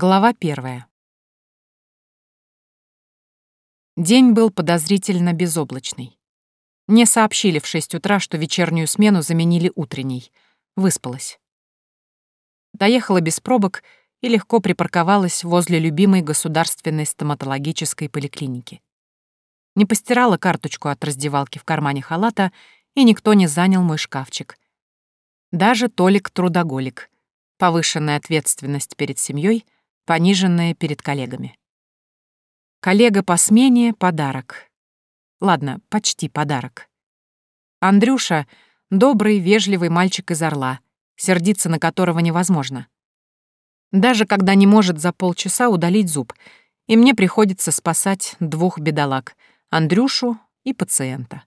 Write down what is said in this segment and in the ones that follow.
Глава первая. День был подозрительно безоблачный. Мне сообщили в шесть утра, что вечернюю смену заменили утренней. Выспалась. Доехала без пробок и легко припарковалась возле любимой государственной стоматологической поликлиники. Не постирала карточку от раздевалки в кармане халата, и никто не занял мой шкафчик. Даже Толик-трудоголик. Повышенная ответственность перед семьей — пониженная перед коллегами. Коллега по смене — подарок. Ладно, почти подарок. Андрюша — добрый, вежливый мальчик из Орла, сердиться на которого невозможно. Даже когда не может за полчаса удалить зуб, и мне приходится спасать двух бедолаг — Андрюшу и пациента.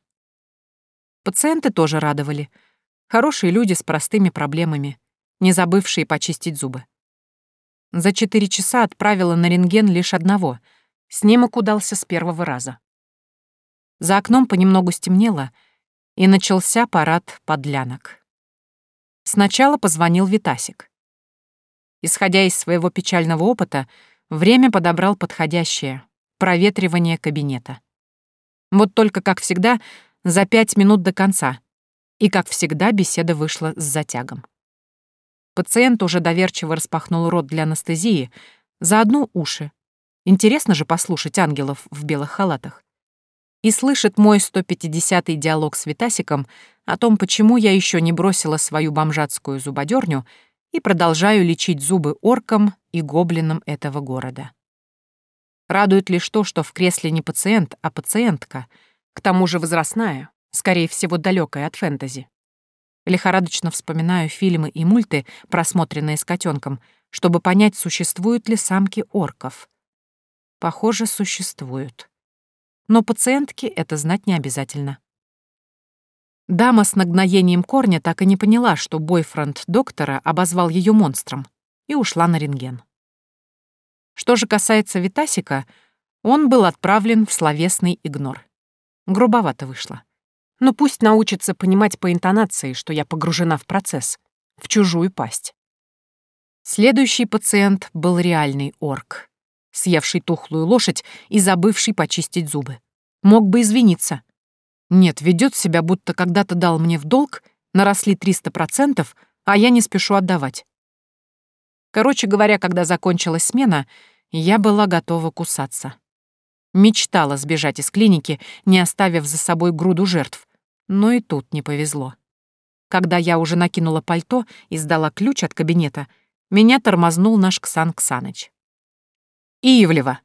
Пациенты тоже радовали. Хорошие люди с простыми проблемами, не забывшие почистить зубы. За четыре часа отправила на рентген лишь одного. Снимок удался с первого раза. За окном понемногу стемнело, и начался парад подлянок. Сначала позвонил Витасик. Исходя из своего печального опыта, время подобрал подходящее — проветривание кабинета. Вот только, как всегда, за пять минут до конца. И, как всегда, беседа вышла с затягом. Пациент уже доверчиво распахнул рот для анестезии, заодно уши. Интересно же послушать ангелов в белых халатах. И слышит мой 150-й диалог с Витасиком о том, почему я еще не бросила свою бомжатскую зубодерню и продолжаю лечить зубы оркам и гоблинам этого города. Радует лишь то, что в кресле не пациент, а пациентка, к тому же возрастная, скорее всего, далекая от фэнтези. Лихорадочно вспоминаю фильмы и мульты, просмотренные с котенком, чтобы понять, существуют ли самки орков. Похоже, существуют. Но пациентке это знать не обязательно. Дама с нагноением корня так и не поняла, что бойфренд доктора обозвал ее монстром, и ушла на рентген. Что же касается Витасика, он был отправлен в словесный игнор. Грубовато вышло но пусть научится понимать по интонации, что я погружена в процесс, в чужую пасть. Следующий пациент был реальный орк, съевший тухлую лошадь и забывший почистить зубы. Мог бы извиниться. Нет, ведет себя, будто когда-то дал мне в долг, наросли 300%, а я не спешу отдавать. Короче говоря, когда закончилась смена, я была готова кусаться. Мечтала сбежать из клиники, не оставив за собой груду жертв, но и тут не повезло. Когда я уже накинула пальто и сдала ключ от кабинета, меня тормознул наш Ксан Ксаныч. «Иевлева,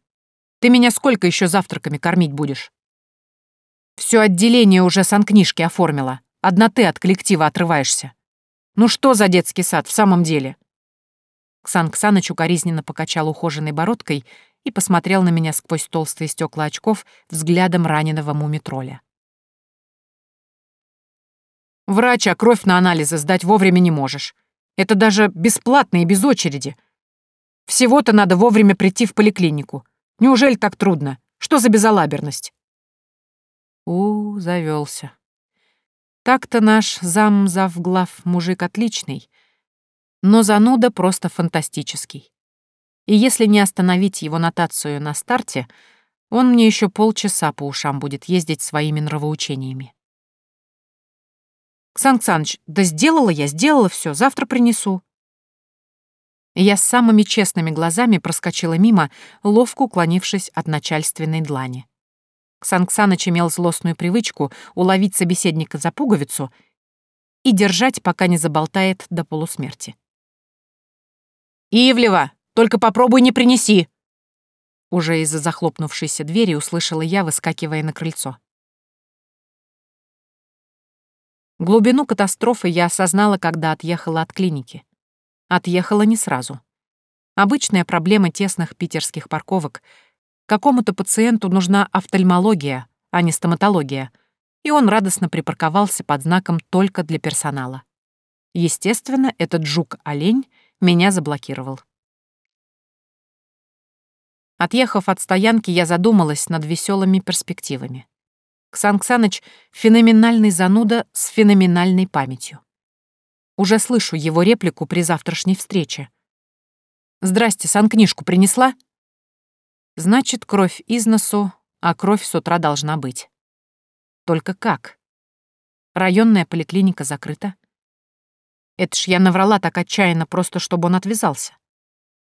ты меня сколько еще завтраками кормить будешь?» Все отделение уже санкнижки оформило. Одна ты от коллектива отрываешься. Ну что за детский сад в самом деле?» Ксан Ксаныч укоризненно покачал ухоженной бородкой и посмотрел на меня сквозь толстые стекла очков взглядом раненого мумитроля. Врач, а кровь на анализы сдать вовремя не можешь. Это даже бесплатно и без очереди. Всего-то надо вовремя прийти в поликлинику. Неужели так трудно? Что за безалаберность? У, завелся. Так-то наш зам-завглав мужик отличный, но зануда просто фантастический. И если не остановить его нотацию на старте, он мне еще полчаса по ушам будет ездить своими нравоучениями. Ксан Ксаныч, да сделала я, сделала все, завтра принесу. Я с самыми честными глазами проскочила мимо, ловко уклонившись от начальственной длани. Ксан Ксаныч имел злостную привычку уловить собеседника за пуговицу и держать, пока не заболтает до полусмерти. «Ивлева, только попробуй не принеси!» Уже из-за захлопнувшейся двери услышала я, выскакивая на крыльцо. Глубину катастрофы я осознала, когда отъехала от клиники. Отъехала не сразу. Обычная проблема тесных питерских парковок. Какому-то пациенту нужна офтальмология, а не стоматология, и он радостно припарковался под знаком «Только для персонала». Естественно, этот жук-олень меня заблокировал. Отъехав от стоянки, я задумалась над веселыми перспективами. Ксан Ксаныч — феноменальный зануда с феноменальной памятью. Уже слышу его реплику при завтрашней встрече. Здрасте, санкнижку принесла? Значит, кровь из носу, а кровь с утра должна быть. Только как? Районная поликлиника закрыта. Это ж я наврала так отчаянно, просто чтобы он отвязался.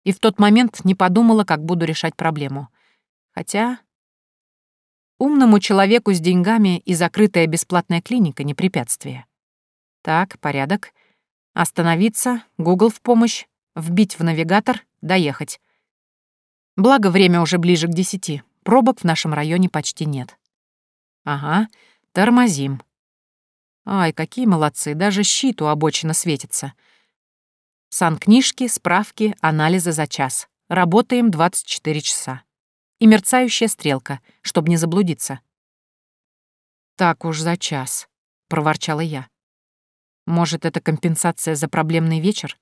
И в тот момент не подумала, как буду решать проблему. Хотя умному человеку с деньгами и закрытая бесплатная клиника не препятствие. Так, порядок. Остановиться, Google в помощь, вбить в навигатор, доехать. Благо, время уже ближе к десяти. Пробок в нашем районе почти нет. Ага, тормозим. Ай, какие молодцы, даже щит у обочины светится. Санкнижки, справки, анализы за час. Работаем 24 часа. И мерцающая стрелка, чтобы не заблудиться. «Так уж за час», — проворчала я. «Может, это компенсация за проблемный вечер?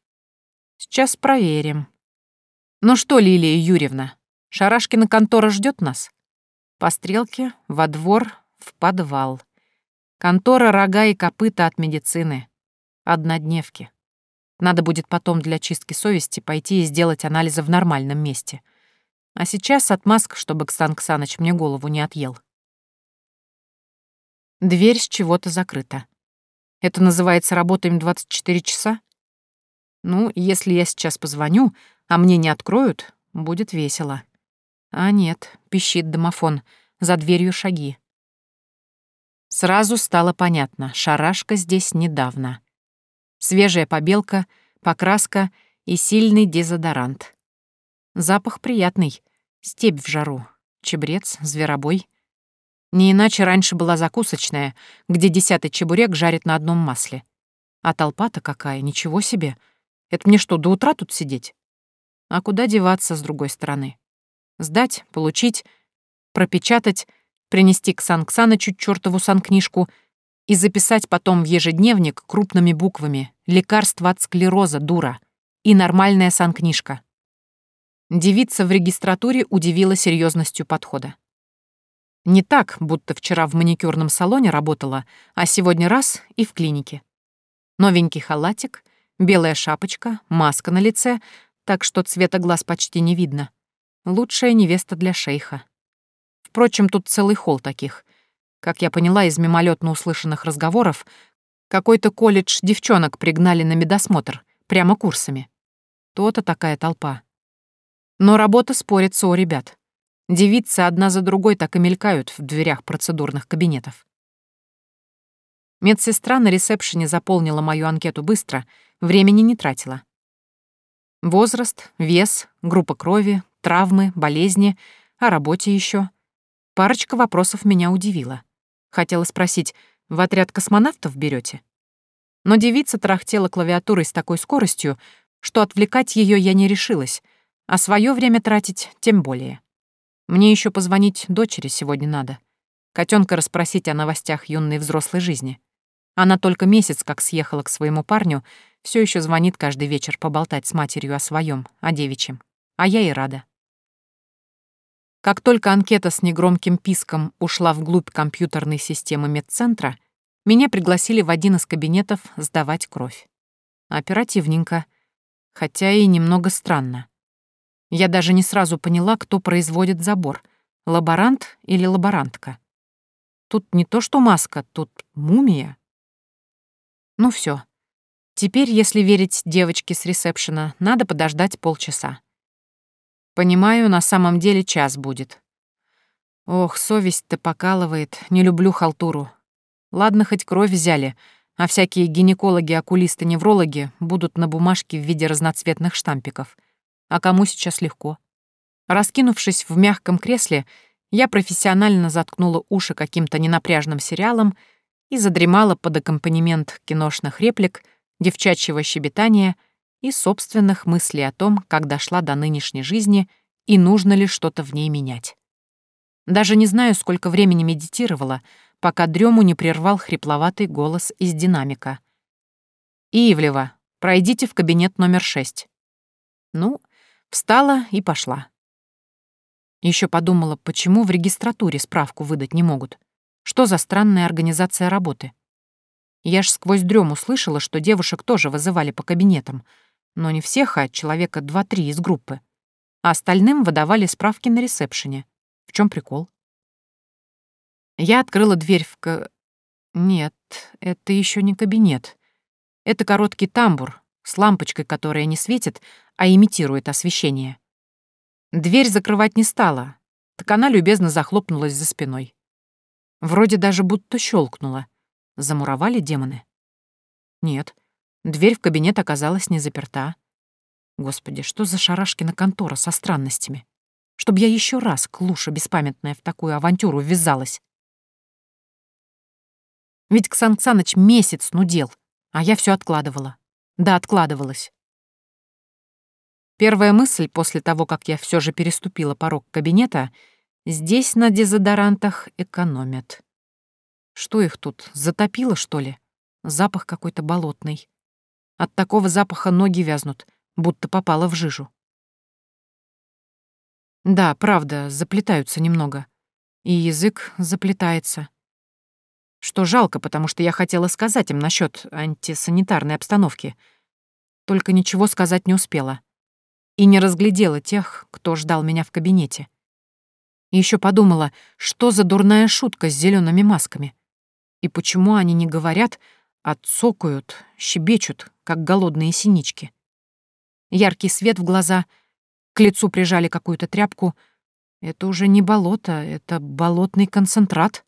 Сейчас проверим». «Ну что, Лилия Юрьевна, Шарашкина контора ждет нас?» По стрелке, во двор, в подвал. Контора рога и копыта от медицины. Однодневки. Надо будет потом для чистки совести пойти и сделать анализы в нормальном месте. А сейчас отмазка, чтобы Ксан Ксаныч мне голову не отъел. Дверь с чего-то закрыта. Это называется «работаем 24 часа»? Ну, если я сейчас позвоню, а мне не откроют, будет весело. А нет, пищит домофон, за дверью шаги. Сразу стало понятно, шарашка здесь недавно. Свежая побелка, покраска и сильный дезодорант. Запах приятный, степь в жару, чебрец, зверобой. Не иначе раньше была закусочная, где десятый чебурек жарит на одном масле. А толпа-то какая, ничего себе. Это мне что, до утра тут сидеть? А куда деваться с другой стороны? Сдать, получить, пропечатать — принести к Санксанычу чертову санкнижку и записать потом в ежедневник крупными буквами «Лекарство от склероза, дура» и «Нормальная санкнижка». Девица в регистратуре удивила серьезностью подхода. Не так, будто вчера в маникюрном салоне работала, а сегодня раз и в клинике. Новенький халатик, белая шапочка, маска на лице, так что цвета глаз почти не видно. Лучшая невеста для шейха. Впрочем, тут целый холл таких. Как я поняла из мимолетно услышанных разговоров, какой-то колледж девчонок пригнали на медосмотр, прямо курсами. То-то такая толпа. Но работа спорится у ребят. Девицы одна за другой так и мелькают в дверях процедурных кабинетов. Медсестра на ресепшене заполнила мою анкету быстро, времени не тратила. Возраст, вес, группа крови, травмы, болезни, о работе еще. Парочка вопросов меня удивила. Хотела спросить, в отряд космонавтов берете? Но девица трахтела клавиатурой с такой скоростью, что отвлекать ее я не решилась, а свое время тратить тем более. Мне еще позвонить дочери сегодня надо. Котенка расспросить о новостях юной взрослой жизни. Она только месяц как съехала к своему парню, все еще звонит каждый вечер поболтать с матерью о своем, о девичьем. А я и рада. Как только анкета с негромким писком ушла вглубь компьютерной системы медцентра, меня пригласили в один из кабинетов сдавать кровь. Оперативненько, хотя и немного странно. Я даже не сразу поняла, кто производит забор — лаборант или лаборантка. Тут не то что маска, тут мумия. Ну все. Теперь, если верить девочке с ресепшена, надо подождать полчаса. Понимаю, на самом деле час будет. Ох, совесть-то покалывает, не люблю халтуру. Ладно, хоть кровь взяли, а всякие гинекологи, окулисты, неврологи будут на бумажке в виде разноцветных штампиков. А кому сейчас легко? Раскинувшись в мягком кресле, я профессионально заткнула уши каким-то ненапряжным сериалом и задремала под аккомпанемент киношных реплик, девчачьего щебетания — и собственных мыслей о том, как дошла до нынешней жизни и нужно ли что-то в ней менять. Даже не знаю, сколько времени медитировала, пока дрему не прервал хрипловатый голос из динамика. «Ивлева, пройдите в кабинет номер шесть». Ну, встала и пошла. Еще подумала, почему в регистратуре справку выдать не могут. Что за странная организация работы? Я ж сквозь дрему слышала, что девушек тоже вызывали по кабинетам — Но не всех, а человека два-три из группы. А остальным выдавали справки на ресепшене. В чем прикол? Я открыла дверь в к... Нет, это еще не кабинет. Это короткий тамбур с лампочкой, которая не светит, а имитирует освещение. Дверь закрывать не стала, так она любезно захлопнулась за спиной. Вроде даже будто щелкнула. Замуровали демоны? Нет, дверь в кабинет оказалась не заперта. Господи, что за шарашкина контора со странностями? Чтоб я еще раз, клуша беспамятная, в такую авантюру ввязалась. Ведь Ксан Ксаныч месяц нудел, а я все откладывала. Да, откладывалась. Первая мысль после того, как я все же переступила порог кабинета, здесь на дезодорантах экономят. Что их тут, затопило, что ли? Запах какой-то болотный. От такого запаха ноги вязнут, будто попало в жижу. Да, правда, заплетаются немного. И язык заплетается. Что жалко, потому что я хотела сказать им насчет антисанитарной обстановки. Только ничего сказать не успела. И не разглядела тех, кто ждал меня в кабинете. Еще подумала, что за дурная шутка с зелеными масками. И почему они не говорят, а цокают, щебечут, как голодные синички. Яркий свет в глаза, к лицу прижали какую-то тряпку. Это уже не болото, это болотный концентрат.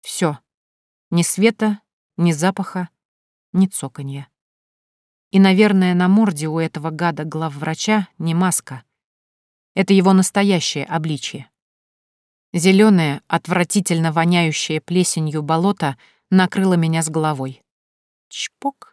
Все, ни света, ни запаха, ни цоканья. И, наверное, на морде у этого гада главврача не маска. Это его настоящее обличье. Зеленое, отвратительно воняющее плесенью болото накрыло меня с головой. Чпок.